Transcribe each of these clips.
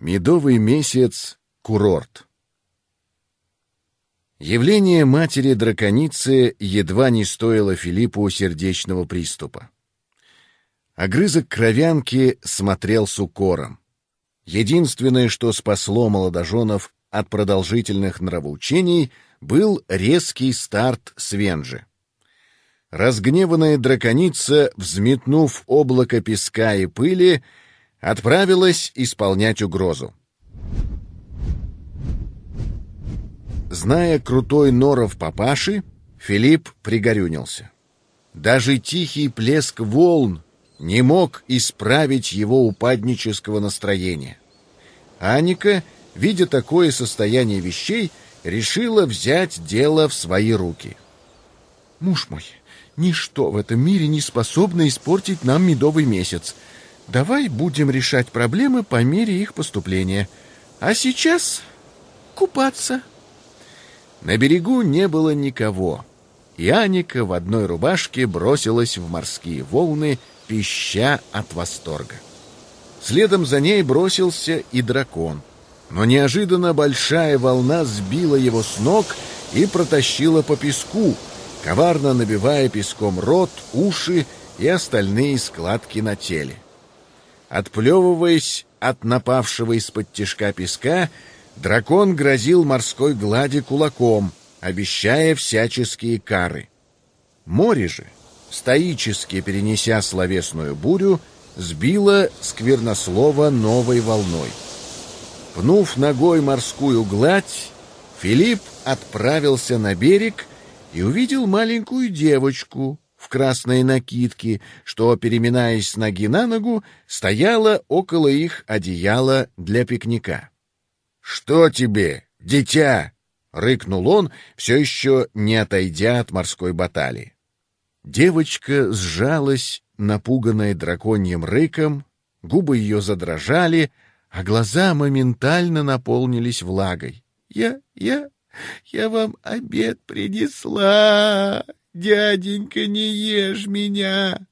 Медовый месяц — курорт. Явление матери-драконицы едва не стоило Филиппу сердечного приступа. Огрызок кровянки смотрел с укором. Единственное, что спасло молодоженов от продолжительных нравоучений, был резкий старт Свенжи. Разгневанная драконица, взметнув облако песка и пыли, отправилась исполнять угрозу. Зная крутой норов папаши, Филипп пригорюнился. Даже тихий плеск волн не мог исправить его упаднического настроения. Аника, видя такое состояние вещей, решила взять дело в свои руки. «Муж мой, ничто в этом мире не способно испортить нам медовый месяц», Давай будем решать проблемы по мере их поступления. А сейчас купаться. На берегу не было никого, и Аника в одной рубашке бросилась в морские волны, пища от восторга. Следом за ней бросился и дракон, но неожиданно большая волна сбила его с ног и протащила по песку, коварно набивая песком рот, уши и остальные складки на теле. Отплевываясь от напавшего из-под тишка песка, дракон грозил морской глади кулаком, обещая всяческие кары. Море же, стоически перенеся словесную бурю, сбило сквернослово новой волной. Пнув ногой морскую гладь, Филипп отправился на берег и увидел маленькую девочку, в красной накидке, что, переминаясь с ноги на ногу, стояла около их одеяла для пикника. — Что тебе, дитя? — рыкнул он, все еще не отойдя от морской баталии. Девочка сжалась, напуганная драконьим рыком, губы ее задрожали, а глаза моментально наполнились влагой. — Я, я, я вам обед принесла, Дяденька, не ешь меня!»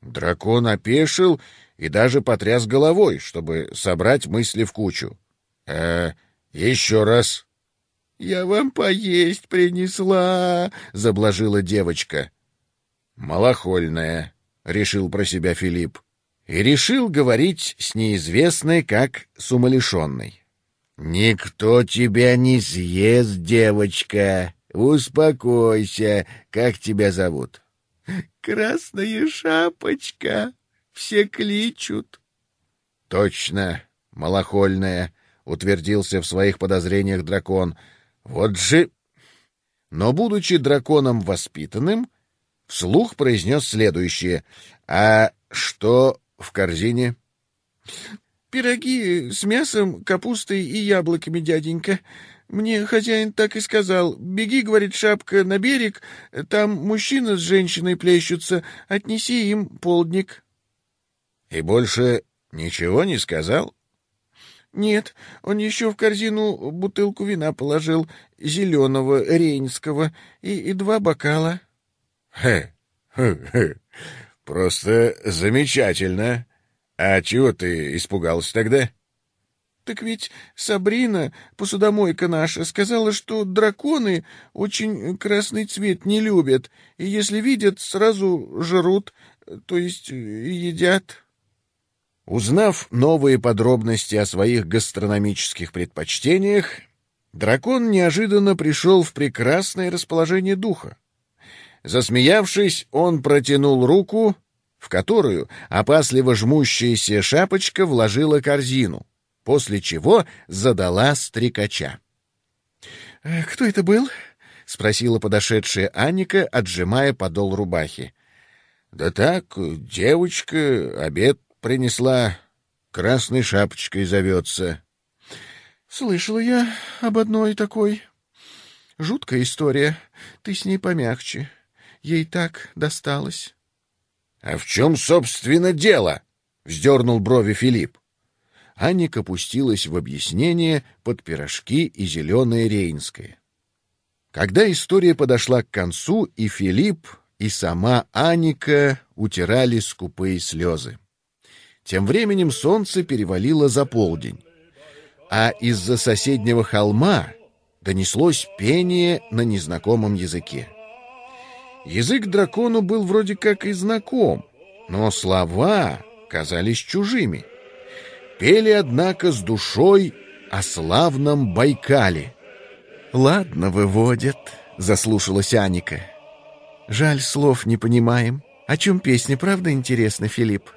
Дракон опешил и даже потряс головой, чтобы собрать мысли в кучу. «Э, еще раз!» «Я вам поесть принесла!» — заблажила девочка. «Малохольная», — решил про себя Филипп. И решил говорить с неизвестной как с умалишенной. «Никто тебя не съест, девочка!» Успокойся. Как тебя зовут? Красная шапочка. Все кличут. Точно, малохольная, утвердился в своих подозрениях дракон. Вот же... Но, будучи драконом воспитанным, вслух произнес следующее. «А что в корзине?» «Пироги с мясом, капустой и яблоками, дяденька. Мне хозяин так и сказал. Беги, говорит шапка, на берег, там мужчина с женщиной плещутся, отнеси им полдник. И больше ничего не сказал? Нет, он еще в корзину бутылку вина положил, зеленого, рейнского, и, и два бокала. Хе, хе, хе, просто замечательно. А чего ты испугался тогда? — так ведь Сабрина, посудомойка наша, сказала, что драконы очень красный цвет не любят, и если видят, сразу жрут, то есть едят. Узнав новые подробности о своих гастрономических предпочтениях, дракон неожиданно пришел в прекрасное расположение духа. Засмеявшись, он протянул руку, в которую опасливо жмущаяся шапочка вложила корзину — после чего задала стрекача. «Э, — Кто это был? — спросила подошедшая Анника, отжимая подол рубахи. — Да так, девочка обед принесла, красной шапочкой зовется. — Слышала я об одной такой. Жуткая история. Ты с ней помягче. Ей так досталось. — А в чем, собственно, дело? — вздернул брови Филипп. Анника пустилась в объяснение под пирожки и зеленое рейнское. Когда история подошла к концу, и Филипп, и сама Аника утирали скупые слезы. Тем временем солнце перевалило за полдень. а из-за соседнего холма донеслось пение на незнакомом языке. Язык дракону был вроде как и знаком, но слова казались чужими. Пели, однако, с душой о славном Байкале. «Ладно, выводят», — заслушалась Аника. «Жаль, слов не понимаем. О чем песня, правда, интересна, Филипп?»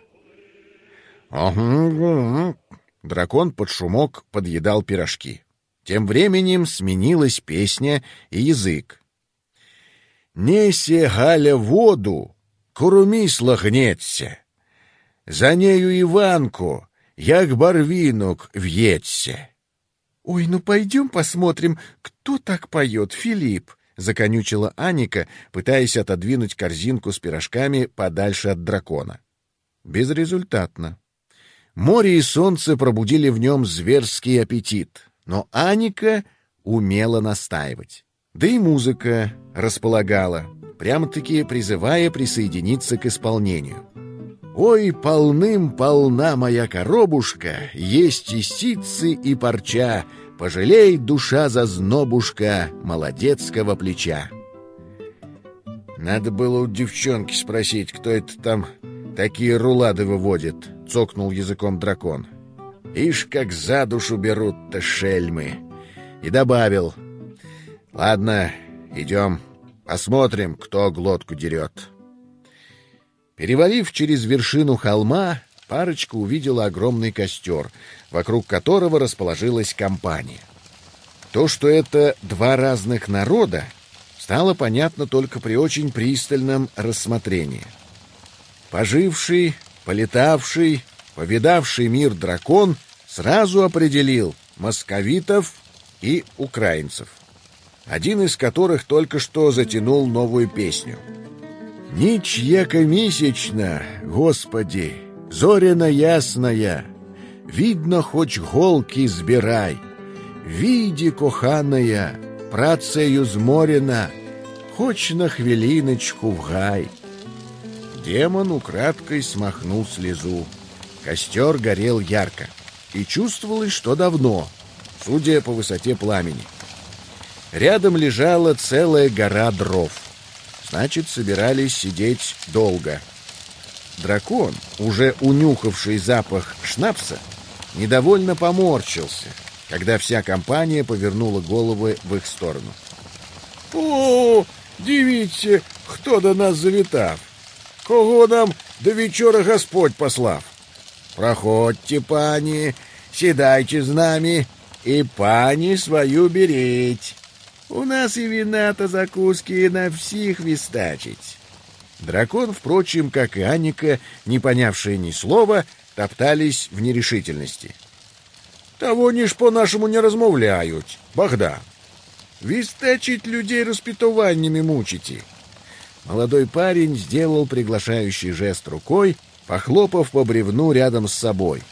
Дракон под шумок подъедал пирожки. Тем временем сменилась песня и язык. «Несе Галя воду, курумисла гнеться, за нею Иванку, як барвинок вьется». «Ой, ну пойдем посмотрим, кто так поет, Филипп», — законючила Аника, пытаясь отодвинуть корзинку с пирожками подальше от дракона. Безрезультатно. Море и солнце пробудили в нем зверский аппетит, но Аника умела настаивать. Да и музыка располагала, прямо-таки призывая присоединиться к исполнению. «Ой, полным-полна моя коробушка, есть частицы и парча, пожалей, душа зазнобушка, молодецкого плеча». Надо было у девчонки спросить, кто это там Такие рулады выводит, — цокнул языком дракон. Ишь, как за душу берут-то шельмы. И добавил. Ладно, идем, посмотрим, кто глотку дерет. Перевалив через вершину холма, парочка увидела огромный костер, вокруг которого расположилась компания. То, что это два разных народа, стало понятно только при очень пристальном рассмотрении — Поживший, полетавший, повидавший мир дракон сразу определил московитов и украинцев, один из которых только что затянул новую песню. «Ніч яка Господи, зоряна ясная, видно, хоть голки збирай, види, коханая, працею зморена, хоч на хвилиночку в гай». Демон украдкой смахнул слезу. Костер горел ярко, и чувствовалось, что давно, судя по высоте пламени. Рядом лежала целая гора дров. Значит, собирались сидеть долго. Дракон, уже унюхавший запах шнапса, недовольно поморщился, когда вся компания повернула головы в их сторону. «О, дивіться, кто до нас завитав!» Кого нам до вечора Господь послав? Проходьте, пани, сідайте з нами и пани свою береть. У нас и вина-то закуски на всех вистачить. Дракон, впрочем, как и Аника, не понявшие ни слова, топтались в нерешительности. Того ніж по-нашему не размовляют, Богдан. Вистачить людей распитуваннями мучите. Молодой парень сделал приглашающий жест рукой, похлопав по бревну рядом с собой.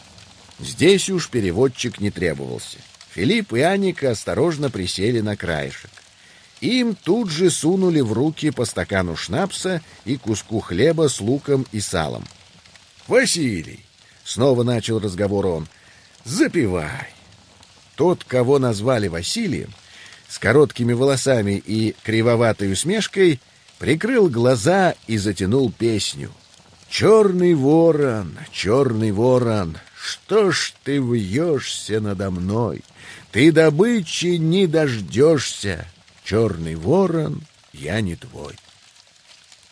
Здесь уж переводчик не требовался. Филипп и Аника осторожно присели на краешек. Им тут же сунули в руки по стакану шнапса и куску хлеба с луком и салом. «Василий!» — снова начал разговор он. «Запивай!» Тот, кого назвали Василием, с короткими волосами и кривоватой усмешкой — прикрыл глаза и затянул песню. «Черный ворон, черный ворон, что ж ты вьешься надо мной? Ты добычи не дождешься, черный ворон, я не твой».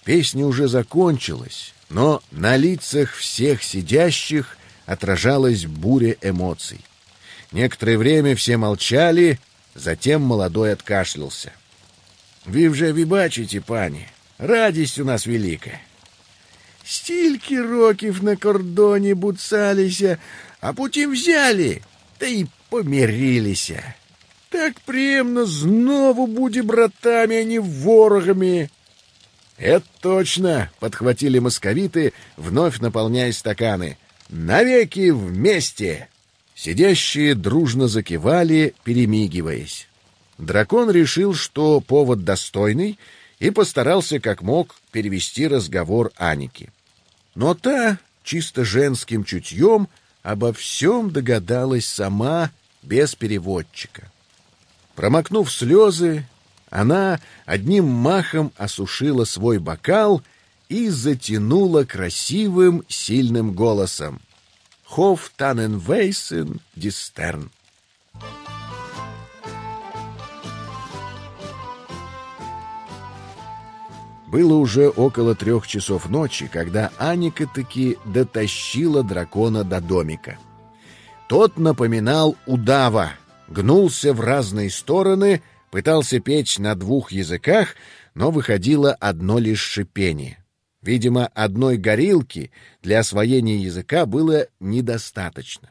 Песня уже закончилась, но на лицах всех сидящих отражалась буря эмоций. Некоторое время все молчали, затем молодой откашлялся. Ви вже ви бачите, пані, радість у нас велика. Стільки років на кордоні буцалися, а потім взяли та й помирилися. Так приємно знову буде братами, а не ворогами. Это точно, подхватили московиты, вновь наполняя стаканы. Навеки вместе. Сидящие дружно закивали, перемигиваясь. Дракон решил, что повод достойный, и постарался как мог перевести разговор Аники. Но та чисто женским чутьем обо всем догадалась сама без переводчика. Промокнув слезы, она одним махом осушила свой бокал и затянула красивым, сильным голосом. «Хоф таненвейсен дистерн». Было уже около трех часов ночи, когда Аника таки дотащила дракона до домика. Тот напоминал удава, гнулся в разные стороны, пытался петь на двух языках, но выходило одно лишь шипение. Видимо, одной горилки для освоения языка было недостаточно.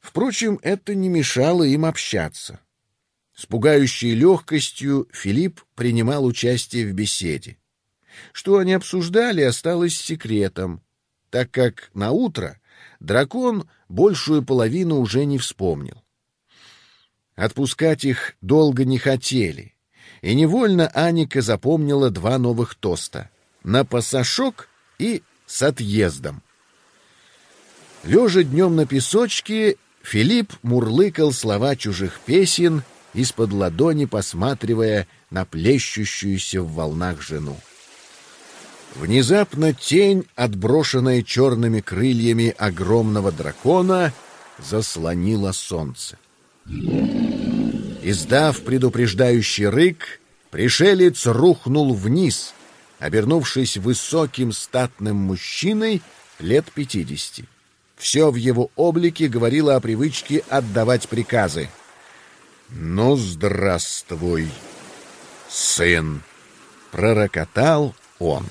Впрочем, это не мешало им общаться. С пугающей легкостью Филипп принимал участие в беседе. Что они обсуждали, осталось секретом, так как на утро дракон большую половину уже не вспомнил. Отпускать их долго не хотели, и невольно Аника запомнила два новых тоста — на пасашок и с отъездом. Лежа днем на песочке, Филипп мурлыкал слова чужих песен, из-под ладони посматривая на плещущуюся в волнах жену. Внезапно тень, отброшенная черными крыльями огромного дракона, заслонила солнце. Издав предупреждающий рык, пришелец рухнул вниз, обернувшись высоким статным мужчиной лет пятидесяти. Все в его облике говорило о привычке отдавать приказы. «Ну, здравствуй, сын!» — пророкотал он.